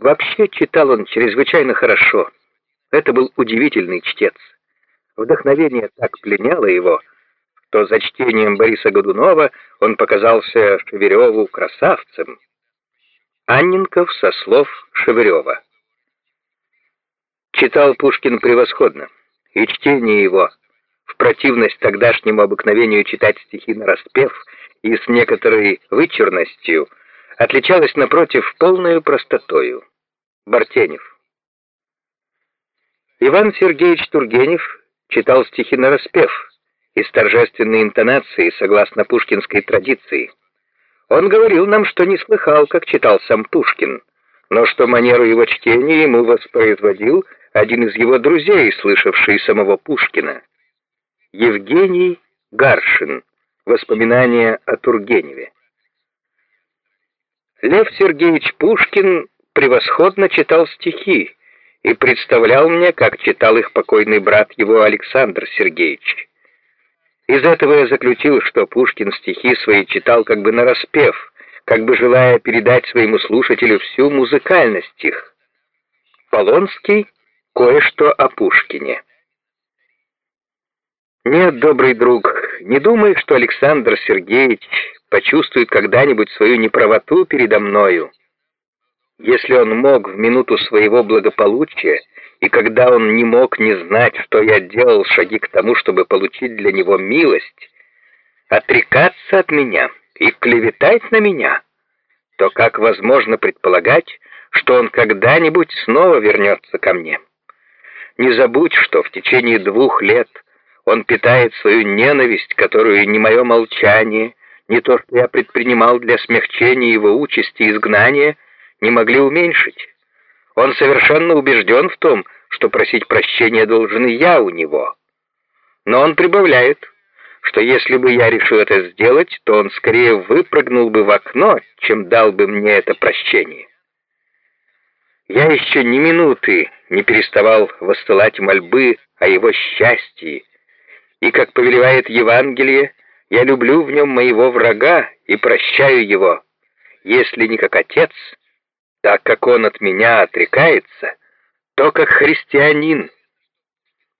Вообще читал он чрезвычайно хорошо. Это был удивительный чтец. Вдохновение так пленяло его, что за чтением Бориса Годунова он показался Шевереву красавцем. Анненков со слов Шеверева. Читал Пушкин превосходно, и чтение его, в противность тогдашнему обыкновению читать стихи на распев и с некоторой вычурностью, отличалось, напротив, полной простотою. Бартенев. Иван Сергеевич Тургенев читал стихи на распев с торжественной интонацией, согласно пушкинской традиции. Он говорил нам, что не слыхал, как читал сам Пушкин, но что манеру его чтения ему воспроизводил один из его друзей, слышавший самого Пушкина. Евгений Гаршин. Воспоминания о Тургеневе. Лев Сергеевич Пушкин превосходно читал стихи и представлял мне, как читал их покойный брат его Александр Сергеевич. Из этого я заключил, что Пушкин стихи свои читал как бы нараспев, как бы желая передать своему слушателю всю музыкальность их. Полонский кое-что о Пушкине. Нет, добрый друг, не думай, что Александр Сергеевич почувствует когда-нибудь свою неправоту передо мною. Если он мог в минуту своего благополучия, и когда он не мог не знать, что я делал шаги к тому, чтобы получить для него милость, отрекаться от меня и клеветать на меня, то как возможно предполагать, что он когда-нибудь снова вернется ко мне? Не забудь, что в течение двух лет он питает свою ненависть, которую ни мое молчание, ни то, что я предпринимал для смягчения его участи изгнания — не могли уменьшить. Он совершенно убежден в том, что просить прощения должен я у него. Но он прибавляет, что если бы я решил это сделать, то он скорее выпрыгнул бы в окно, чем дал бы мне это прощение. Я еще ни минуты не переставал высылать мольбы о его счастье, и, как повелевает Евангелие, я люблю в нем моего врага и прощаю его, если не как отец, так как он от меня отрекается, то как христианин.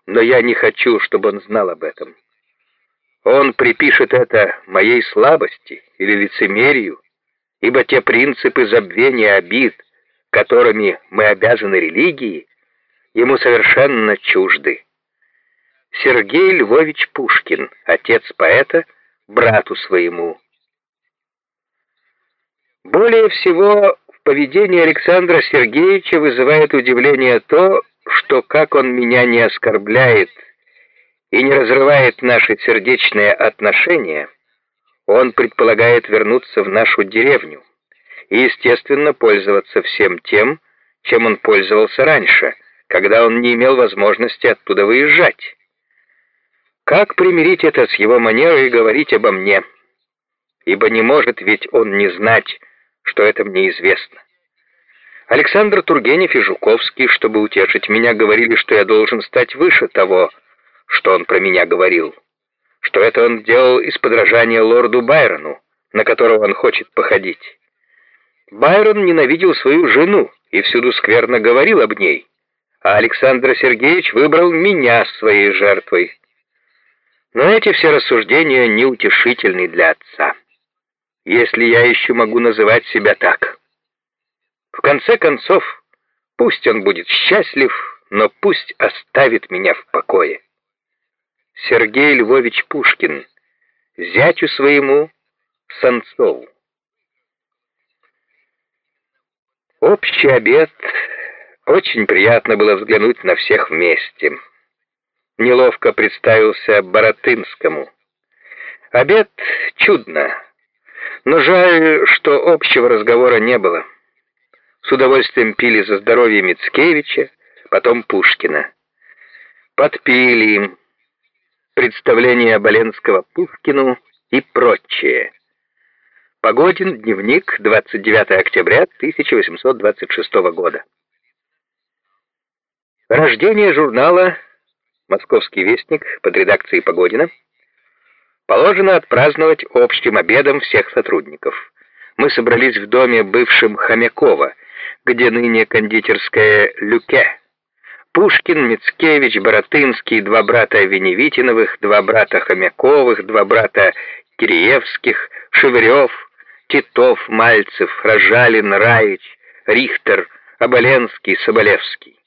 Но я не хочу, чтобы он знал об этом. Он припишет это моей слабости или лицемерию, ибо те принципы забвения обид, которыми мы обязаны религии, ему совершенно чужды. Сергей Львович Пушкин, отец поэта, брату своему. Более всего поведении Александра Сергеевича вызывает удивление то, что как он меня не оскорбляет и не разрывает наши сердечные отношения, он предполагает вернуться в нашу деревню и, естественно, пользоваться всем тем, чем он пользовался раньше, когда он не имел возможности оттуда выезжать. Как примирить это с его манерой говорить обо мне? Ибо не может ведь он не знать, что это мне известно. Александр Тургенев и Жуковский, чтобы утешить меня, говорили, что я должен стать выше того, что он про меня говорил, что это он делал из подражания лорду Байрону, на которого он хочет походить. Байрон ненавидел свою жену и всюду скверно говорил об ней, а Александр Сергеевич выбрал меня своей жертвой. Но эти все рассуждения неутешительны для отца если я еще могу называть себя так. В конце концов, пусть он будет счастлив, но пусть оставит меня в покое. Сергей Львович Пушкин, зятю своему Санцову. Общий обед. Очень приятно было взглянуть на всех вместе. Неловко представился Боротынскому. Обед чудно. Но жаль, что общего разговора не было. С удовольствием пили за здоровье Мицкевича, потом Пушкина. Подпили им представление Оболенского Пушкину и прочее. Погодин, дневник, 29 октября 1826 года. Рождение журнала «Московский вестник» под редакцией Погодина – положено отпраздновать общим обедом всех сотрудников. Мы собрались в доме бывшем Хомякова, где ныне кондитерская «Люке». Пушкин, Мицкевич, Боротынский, два брата Веневитиновых, два брата Хомяковых, два брата Киреевских, Шевырев, Титов, Мальцев, Рожалин, Раич, Рихтер, Оболенский, Соболевский.